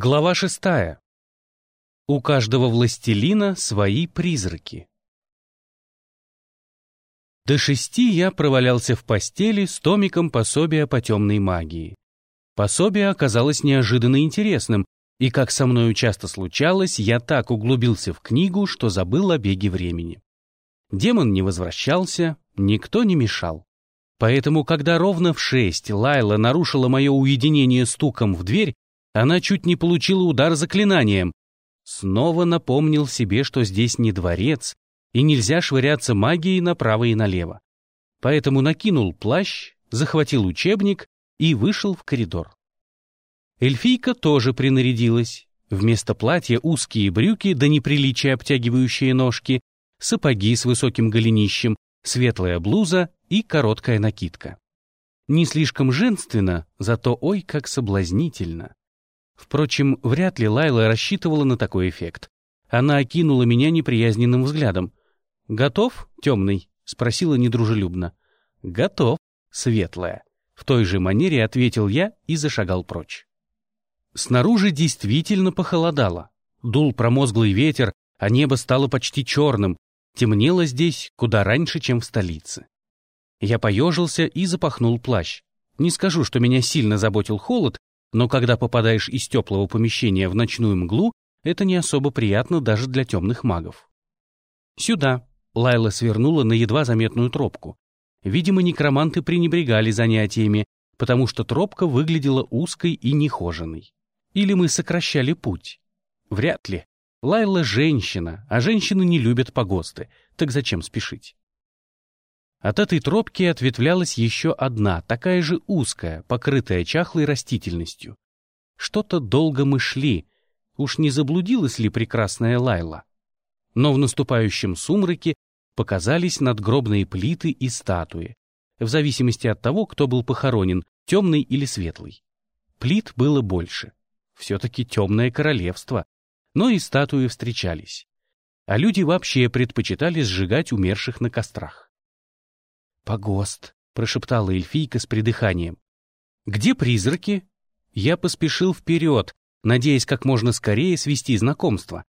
Глава шестая. У каждого властелина свои призраки. До шести я провалялся в постели с томиком пособия по темной магии. Пособие оказалось неожиданно интересным, и, как со мною часто случалось, я так углубился в книгу, что забыл о беге времени. Демон не возвращался, никто не мешал. Поэтому, когда ровно в шесть Лайла нарушила мое уединение стуком в дверь, она чуть не получила удар заклинанием. Снова напомнил себе, что здесь не дворец, и нельзя швыряться магией направо и налево. Поэтому накинул плащ, захватил учебник и вышел в коридор. Эльфийка тоже принарядилась. Вместо платья узкие брюки до неприличия обтягивающие ножки, сапоги с высоким голенищем, светлая блуза и короткая накидка. Не слишком женственно, зато ой, как соблазнительно. Впрочем, вряд ли Лайла рассчитывала на такой эффект. Она окинула меня неприязненным взглядом. «Готов, темный?» — спросила недружелюбно. «Готов, светлая». В той же манере ответил я и зашагал прочь. Снаружи действительно похолодало. Дул промозглый ветер, а небо стало почти черным. Темнело здесь куда раньше, чем в столице. Я поежился и запахнул плащ. Не скажу, что меня сильно заботил холод, но когда попадаешь из теплого помещения в ночную мглу, это не особо приятно даже для темных магов. «Сюда», — Лайла свернула на едва заметную тропку. Видимо, некроманты пренебрегали занятиями, потому что тропка выглядела узкой и нехоженной. Или мы сокращали путь? Вряд ли. Лайла — женщина, а женщины не любят погосты, так зачем спешить? От этой тропки ответвлялась еще одна, такая же узкая, покрытая чахлой растительностью. Что-то долго мы шли, уж не заблудилась ли прекрасная Лайла? Но в наступающем сумраке показались надгробные плиты и статуи, в зависимости от того, кто был похоронен, темный или светлый. Плит было больше. Все-таки темное королевство. Но и статуи встречались. А люди вообще предпочитали сжигать умерших на кострах. «Погост», — прошептала эльфийка с придыханием. «Где призраки?» Я поспешил вперед, надеясь как можно скорее свести знакомство.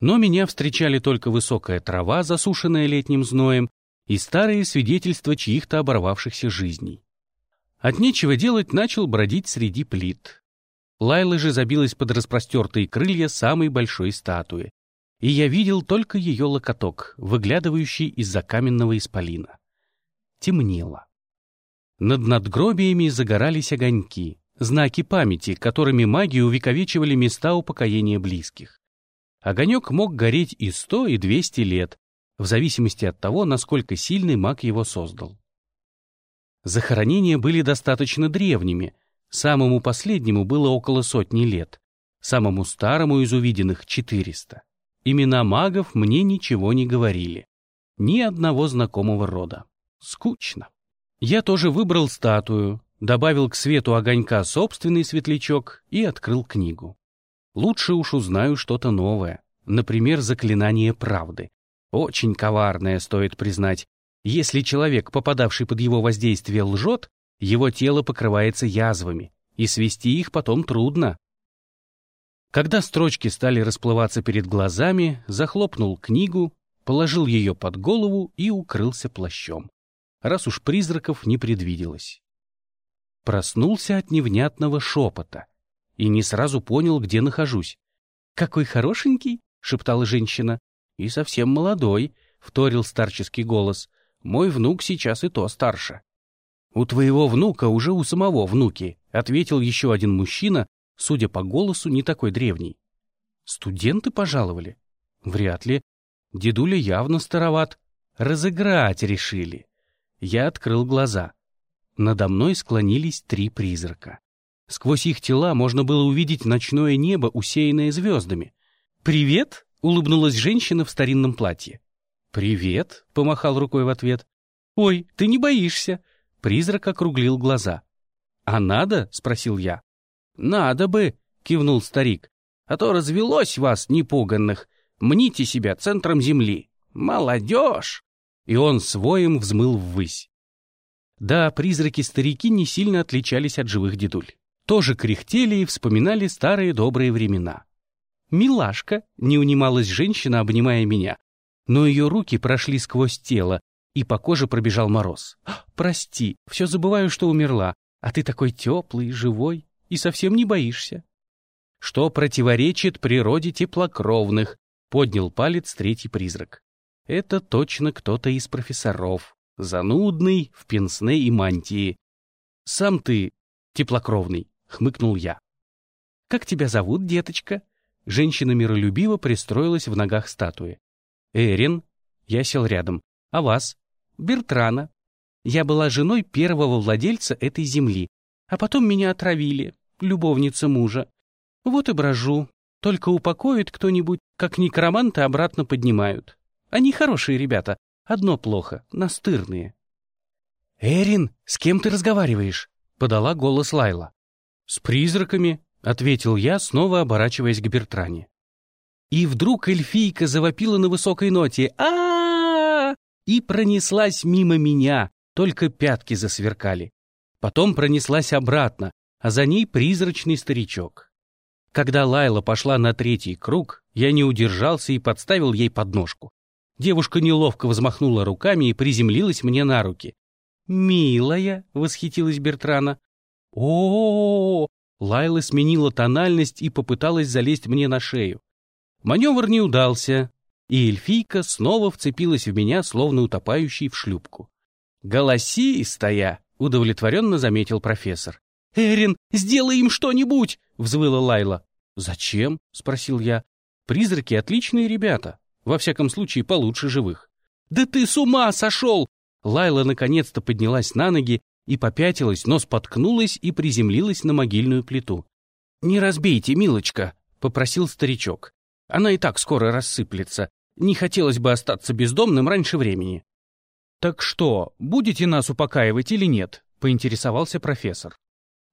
Но меня встречали только высокая трава, засушенная летним зноем, и старые свидетельства чьих-то оборвавшихся жизней. От нечего делать начал бродить среди плит. Лайла же забилась под распростертые крылья самой большой статуи, и я видел только ее локоток, выглядывающий из-за каменного исполина темнело. Над надгробиями загорались огоньки, знаки памяти, которыми маги увековечивали места упокоения близких. Огонек мог гореть и сто, и двести лет, в зависимости от того, насколько сильный маг его создал. Захоронения были достаточно древними, самому последнему было около сотни лет, самому старому из увиденных — четыреста. Имена магов мне ничего не говорили, ни одного знакомого рода. Скучно. Я тоже выбрал статую, добавил к свету огонька собственный светлячок и открыл книгу. Лучше уж узнаю что-то новое, например, заклинание правды. Очень коварное, стоит признать. Если человек, попадавший под его воздействие, лжет, его тело покрывается язвами, и свести их потом трудно. Когда строчки стали расплываться перед глазами, захлопнул книгу, положил ее под голову и укрылся плащом раз уж призраков не предвиделось. Проснулся от невнятного шепота и не сразу понял, где нахожусь. «Какой хорошенький!» — шептала женщина. «И совсем молодой», — вторил старческий голос. «Мой внук сейчас и то старше». «У твоего внука уже у самого внуки», — ответил еще один мужчина, судя по голосу, не такой древний. «Студенты пожаловали?» «Вряд ли. Дедуля явно староват. Разыграть решили». Я открыл глаза. Надо мной склонились три призрака. Сквозь их тела можно было увидеть ночное небо, усеянное звездами. «Привет!» — улыбнулась женщина в старинном платье. «Привет!» — помахал рукой в ответ. «Ой, ты не боишься!» Призрак округлил глаза. «А надо?» — спросил я. «Надо бы!» — кивнул старик. «А то развелось вас, непуганных. Мните себя центром земли. Молодежь!» И он своим взмыл ввысь. Да, призраки-старики не сильно отличались от живых дедуль. тоже кряхтели и вспоминали старые добрые времена. «Милашка!» — не унималась женщина, обнимая меня. Но ее руки прошли сквозь тело, и по коже пробежал мороз. «Прости, все забываю, что умерла, а ты такой теплый, живой и совсем не боишься». «Что противоречит природе теплокровных», — поднял палец третий призрак. «Это точно кто-то из профессоров, занудный, в пенсне и мантии. Сам ты теплокровный», — хмыкнул я. «Как тебя зовут, деточка?» Женщина миролюбиво пристроилась в ногах статуи. «Эрин». Я сел рядом. «А вас?» «Бертрана. Я была женой первого владельца этой земли, а потом меня отравили, любовница мужа. Вот и брожу. Только упокоит кто-нибудь, как некроманты обратно поднимают. Они хорошие ребята, одно плохо, настырные». «Эрин, с кем ты разговариваешь?» — подала голос Лайла. «С призраками», — ответил я, снова оборачиваясь к Бертране. И вдруг эльфийка завопила на высокой ноте а, и пронеслась мимо меня, только пятки засверкали. Потом пронеслась обратно, а за ней призрачный старичок. Когда Лайла пошла на третий круг, я не удержался и подставил ей подножку. Девушка неловко взмахнула руками и приземлилась мне на руки. «Милая!» — восхитилась Бертрана. о, -о, -о, -о Лайла сменила тональность и попыталась залезть мне на шею. Маневр не удался, и эльфийка снова вцепилась в меня, словно утопающий в шлюпку. «Голосистая!» — удовлетворенно заметил профессор. «Эрин, сделай им что-нибудь!» — взвыла Лайла. «Зачем?» — спросил я. «Призраки — отличные ребята. Во всяком случае, получше живых». «Да ты с ума сошел!» Лайла наконец-то поднялась на ноги и попятилась, но споткнулась и приземлилась на могильную плиту. «Не разбейте, милочка», — попросил старичок. «Она и так скоро рассыплется. Не хотелось бы остаться бездомным раньше времени». «Так что, будете нас упокаивать или нет?» — поинтересовался профессор.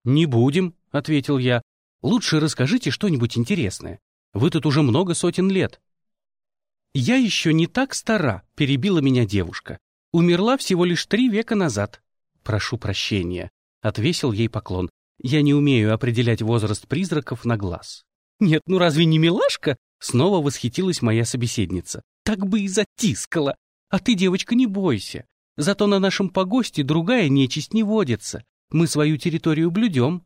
«Не будем», — ответил я. «Лучше расскажите что-нибудь интересное. Вы тут уже много сотен лет». «Я еще не так стара», — перебила меня девушка. «Умерла всего лишь три века назад. «Прошу прощения», — отвесил ей поклон. «Я не умею определять возраст призраков на глаз». «Нет, ну разве не милашка?» — снова восхитилась моя собеседница. «Так бы и затискала. А ты, девочка, не бойся. Зато на нашем погосте другая нечисть не водится. Мы свою территорию блюдем».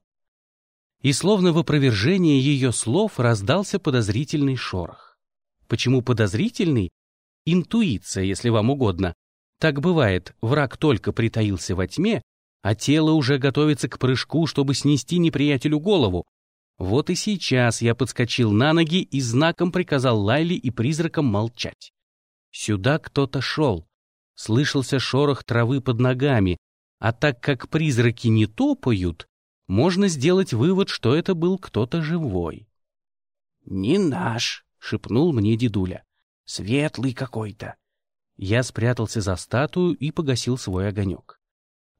И словно в опровержение ее слов раздался подозрительный шорох. Почему подозрительный? Интуиция, если вам угодно. Так бывает, враг только притаился во тьме, а тело уже готовится к прыжку, чтобы снести неприятелю голову. Вот и сейчас я подскочил на ноги и знаком приказал Лайле и призракам молчать. Сюда кто-то шел. Слышался шорох травы под ногами, а так как призраки не топают, можно сделать вывод, что это был кто-то живой. «Не наш», — шепнул мне дедуля. «Светлый какой-то». Я спрятался за статую и погасил свой огонек.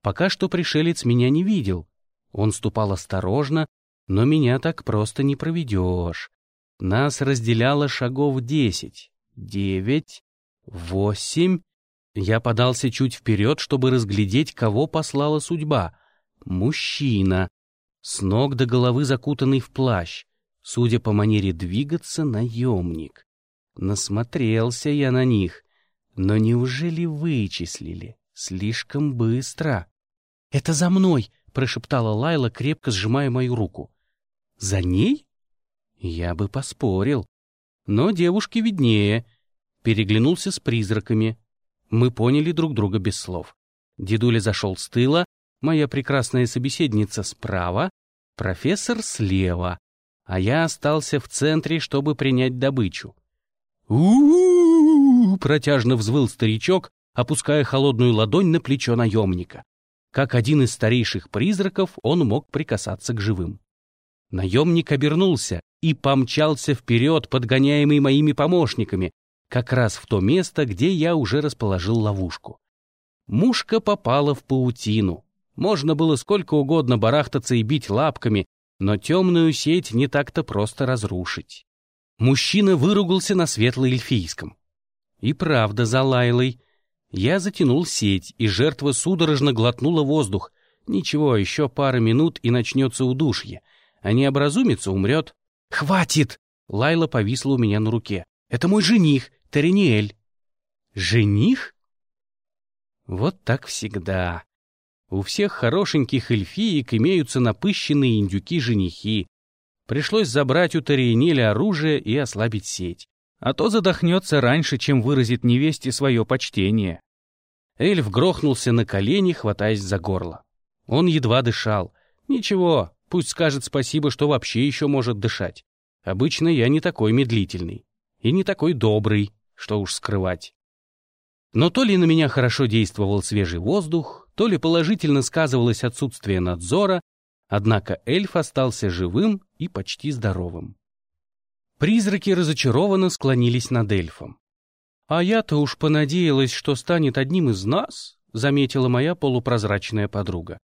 Пока что пришелец меня не видел. Он ступал осторожно, но меня так просто не проведешь. Нас разделяло шагов десять, девять, восемь. Я подался чуть вперед, чтобы разглядеть, кого послала судьба. Мужчина, с ног до головы закутанный в плащ. Судя по манере двигаться, наемник. Насмотрелся я на них — но неужели вычислили? Слишком быстро. «Это за мной!» — прошептала Лайла, крепко сжимая мою руку. «За ней?» Я бы поспорил. Но девушке виднее. Переглянулся с призраками. Мы поняли друг друга без слов. Дедуля зашел с тыла, моя прекрасная собеседница справа, профессор слева, а я остался в центре, чтобы принять добычу. у протяжно взвыл старичок, опуская холодную ладонь на плечо наемника. Как один из старейших призраков, он мог прикасаться к живым. Наемник обернулся и помчался вперед, подгоняемый моими помощниками, как раз в то место, где я уже расположил ловушку. Мушка попала в паутину. Можно было сколько угодно барахтаться и бить лапками, но темную сеть не так-то просто разрушить. Мужчина выругался на светло-эльфийском. И правда за Лайлой. Я затянул сеть, и жертва судорожно глотнула воздух. Ничего, еще пара минут и начнется удушье. А не умрет. «Хватит!» Лайла повисла у меня на руке. «Это мой жених, Тариниэль». «Жених?» Вот так всегда. У всех хорошеньких эльфиек имеются напыщенные индюки-женихи. Пришлось забрать у Тариенеля оружие и ослабить сеть. А то задохнется раньше, чем выразит невесте свое почтение. Эльф грохнулся на колени, хватаясь за горло. Он едва дышал. Ничего, пусть скажет спасибо, что вообще еще может дышать. Обычно я не такой медлительный. И не такой добрый, что уж скрывать. Но то ли на меня хорошо действовал свежий воздух, то ли положительно сказывалось отсутствие надзора, однако эльф остался живым и почти здоровым. Призраки разочарованно склонились над эльфом. «А я-то уж понадеялась, что станет одним из нас», — заметила моя полупрозрачная подруга.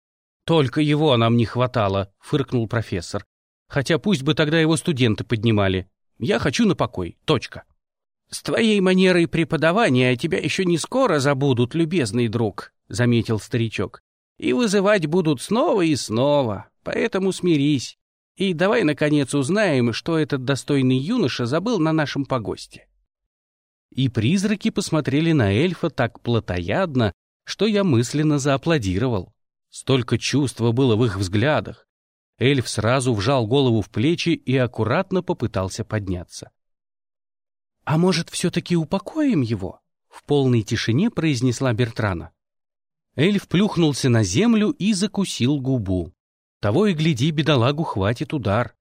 «Только его нам не хватало», — фыркнул профессор. «Хотя пусть бы тогда его студенты поднимали. Я хочу на покой. Точка». «С твоей манерой преподавания тебя еще не скоро забудут, любезный друг», — заметил старичок. «И вызывать будут снова и снова, поэтому смирись. И давай, наконец, узнаем, что этот достойный юноша забыл на нашем погосте». И призраки посмотрели на эльфа так плотоядно, что я мысленно зааплодировал. Столько чувства было в их взглядах. Эльф сразу вжал голову в плечи и аккуратно попытался подняться. «А может, все-таки упокоим его?» — в полной тишине произнесла Бертрана. Эльф плюхнулся на землю и закусил губу. Того и гляди, бедолагу хватит удар.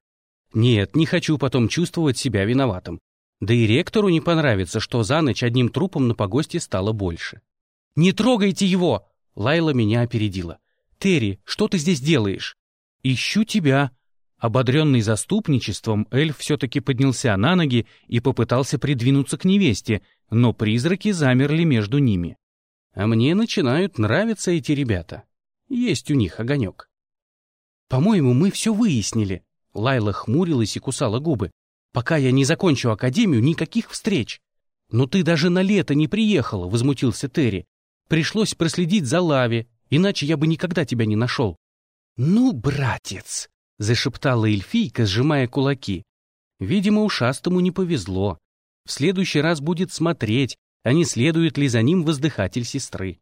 Нет, не хочу потом чувствовать себя виноватым. Да и ректору не понравится, что за ночь одним трупом на погосте стало больше. «Не трогайте его!» — Лайла меня опередила. «Терри, что ты здесь делаешь?» «Ищу тебя», Ободренный заступничеством, эльф все-таки поднялся на ноги и попытался придвинуться к невесте, но призраки замерли между ними. А мне начинают нравиться эти ребята. Есть у них огонек. «По-моему, мы все выяснили», — Лайла хмурилась и кусала губы. «Пока я не закончу академию, никаких встреч». «Но ты даже на лето не приехала», — возмутился Терри. «Пришлось проследить за Лави, иначе я бы никогда тебя не нашел». «Ну, братец», — зашептала эльфийка, сжимая кулаки. Видимо, ушастому не повезло. В следующий раз будет смотреть, а не следует ли за ним воздыхатель сестры.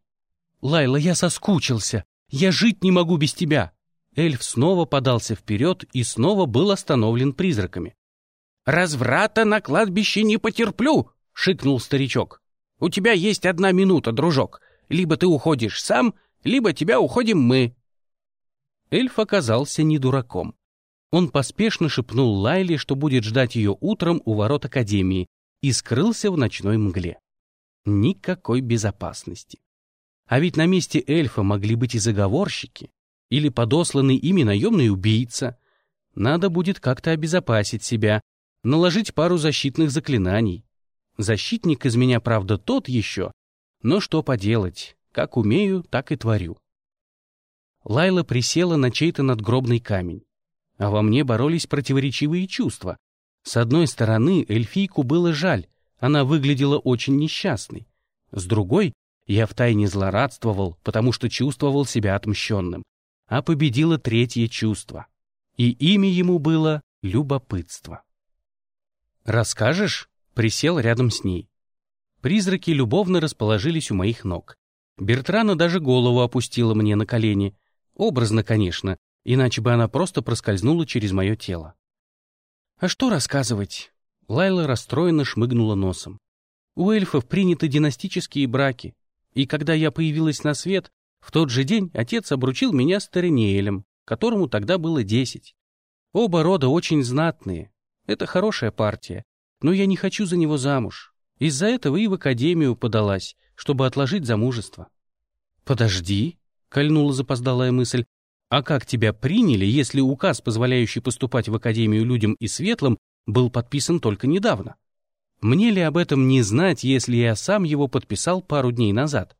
«Лайла, я соскучился. Я жить не могу без тебя». Эльф снова подался вперед и снова был остановлен призраками. «Разврата на кладбище не потерплю!» — шикнул старичок. «У тебя есть одна минута, дружок. Либо ты уходишь сам, либо тебя уходим мы. Эльф оказался не дураком. Он поспешно шепнул Лайле, что будет ждать ее утром у ворот Академии, и скрылся в ночной мгле. Никакой безопасности. А ведь на месте эльфа могли быть и заговорщики, или подосланный ими наемный убийца. Надо будет как-то обезопасить себя, наложить пару защитных заклинаний. Защитник из меня, правда, тот еще, но что поделать, как умею, так и творю. Лайла присела на чей-то надгробный камень. А во мне боролись противоречивые чувства. С одной стороны, эльфийку было жаль, она выглядела очень несчастной. С другой, я втайне злорадствовал, потому что чувствовал себя отмщенным. А победило третье чувство. И имя ему было любопытство. «Расскажешь?» — присел рядом с ней. Призраки любовно расположились у моих ног. Бертрана даже голову опустила мне на колени — Образно, конечно, иначе бы она просто проскользнула через мое тело. А что рассказывать? Лайла расстроенно шмыгнула носом. У эльфов приняты династические браки, и когда я появилась на свет, в тот же день отец обручил меня с Тариниэлем, которому тогда было десять. Оба рода очень знатные. Это хорошая партия, но я не хочу за него замуж. Из-за этого и в академию подалась, чтобы отложить замужество. Подожди, кольнула запоздалая мысль. А как тебя приняли, если указ, позволяющий поступать в академию людям и светлым, был подписан только недавно? Мне ли об этом не знать, если я сам его подписал пару дней назад?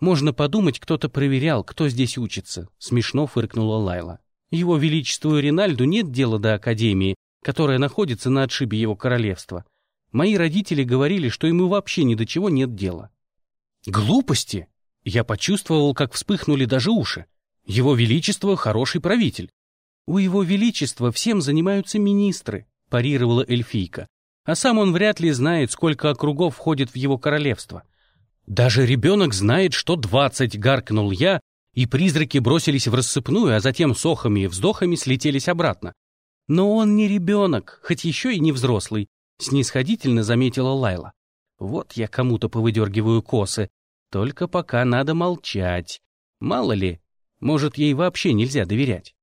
Можно подумать, кто-то проверял, кто здесь учится, смешно фыркнула Лайла. Его величеству Ринальду нет дела до академии, которая находится на отшибе его королевства. Мои родители говорили, что ему вообще ни до чего нет дела. Глупости! Я почувствовал, как вспыхнули даже уши. Его Величество хороший правитель. У Его Величества всем занимаются министры, парировала эльфийка. А сам он вряд ли знает, сколько округов входит в его королевство. Даже ребенок знает, что двадцать, гаркнул я, и призраки бросились в рассыпную, а затем с охами и вздохами слетелись обратно. Но он не ребенок, хоть еще и не взрослый, снисходительно заметила Лайла. Вот я кому-то повыдергиваю косы, только пока надо молчать. Мало ли, может, ей вообще нельзя доверять.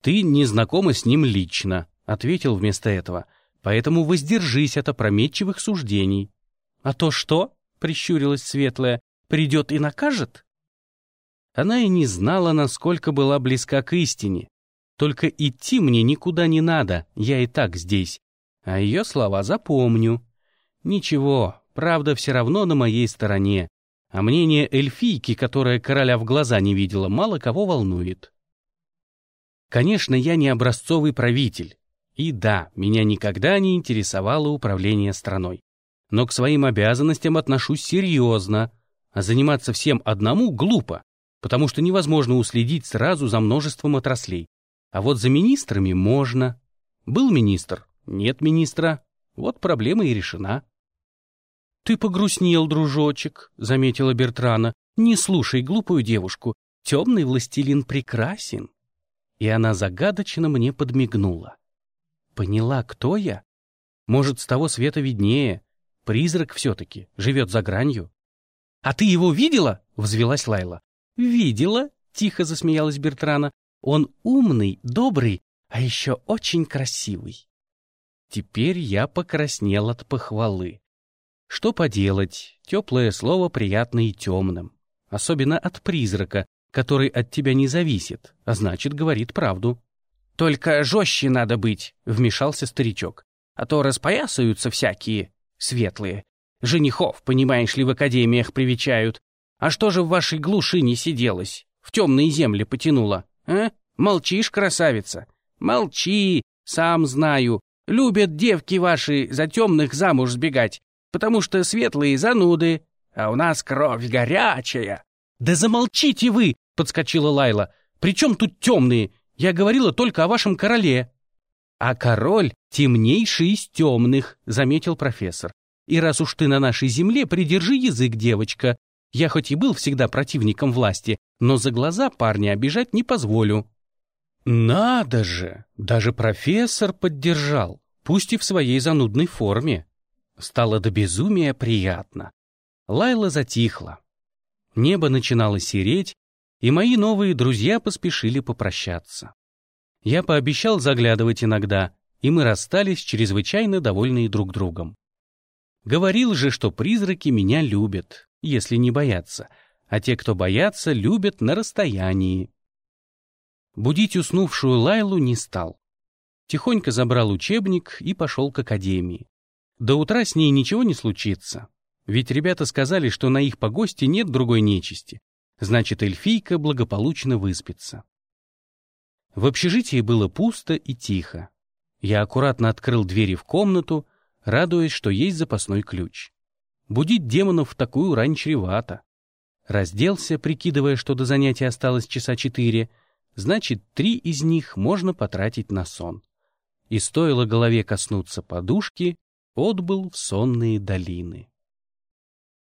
«Ты не знакома с ним лично», — ответил вместо этого, «поэтому воздержись от опрометчивых суждений». «А то что?» — прищурилась Светлая. «Придет и накажет?» Она и не знала, насколько была близка к истине. Только идти мне никуда не надо, я и так здесь. А ее слова запомню. Ничего, правда все равно на моей стороне. А мнение эльфийки, которая короля в глаза не видела, мало кого волнует. Конечно, я не образцовый правитель. И да, меня никогда не интересовало управление страной. Но к своим обязанностям отношусь серьезно, а заниматься всем одному глупо, потому что невозможно уследить сразу за множеством отраслей. А вот за министрами можно. Был министр, нет министра. Вот проблема и решена. «Ты погрустнел, дружочек», — заметила Бертрана. «Не слушай глупую девушку. Темный властелин прекрасен». И она загадочно мне подмигнула. Поняла, кто я? Может, с того света виднее. Призрак все-таки, живет за гранью. «А ты его видела?» — взвелась Лайла. «Видела», — тихо засмеялась Бертрана. «Он умный, добрый, а еще очень красивый». Теперь я покраснел от похвалы. Что поделать, теплое слово приятно и темным. Особенно от призрака, который от тебя не зависит, а значит, говорит правду. «Только жестче надо быть», — вмешался старичок. «А то распоясаются всякие светлые. Женихов, понимаешь ли, в академиях привечают. А что же в вашей глуши не сиделось? В темные земли потянуло, а? Молчишь, красавица? Молчи, сам знаю. Любят девки ваши за темных замуж сбегать потому что светлые зануды, а у нас кровь горячая». «Да замолчите вы!» — подскочила Лайла. «При чем тут темные? Я говорила только о вашем короле». «А король темнейший из темных», — заметил профессор. «И раз уж ты на нашей земле, придержи язык, девочка. Я хоть и был всегда противником власти, но за глаза парня обижать не позволю». «Надо же! Даже профессор поддержал, пусть и в своей занудной форме. Стало до безумия приятно. Лайла затихла. Небо начинало сереть, и мои новые друзья поспешили попрощаться. Я пообещал заглядывать иногда, и мы расстались чрезвычайно довольные друг другом. Говорил же, что призраки меня любят, если не боятся, а те, кто боятся, любят на расстоянии. Будить уснувшую Лайлу не стал. Тихонько забрал учебник и пошел к академии. До утра с ней ничего не случится. Ведь ребята сказали, что на их погосте нет другой нечисти. Значит, эльфийка благополучно выспится. В общежитии было пусто и тихо. Я аккуратно открыл двери в комнату, радуясь, что есть запасной ключ. Будить демонов в такую рань чревато. Разделся, прикидывая, что до занятия осталось часа четыре, значит, три из них можно потратить на сон. И стоило голове коснуться подушки, отбыл в сонные долины.